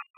Ah!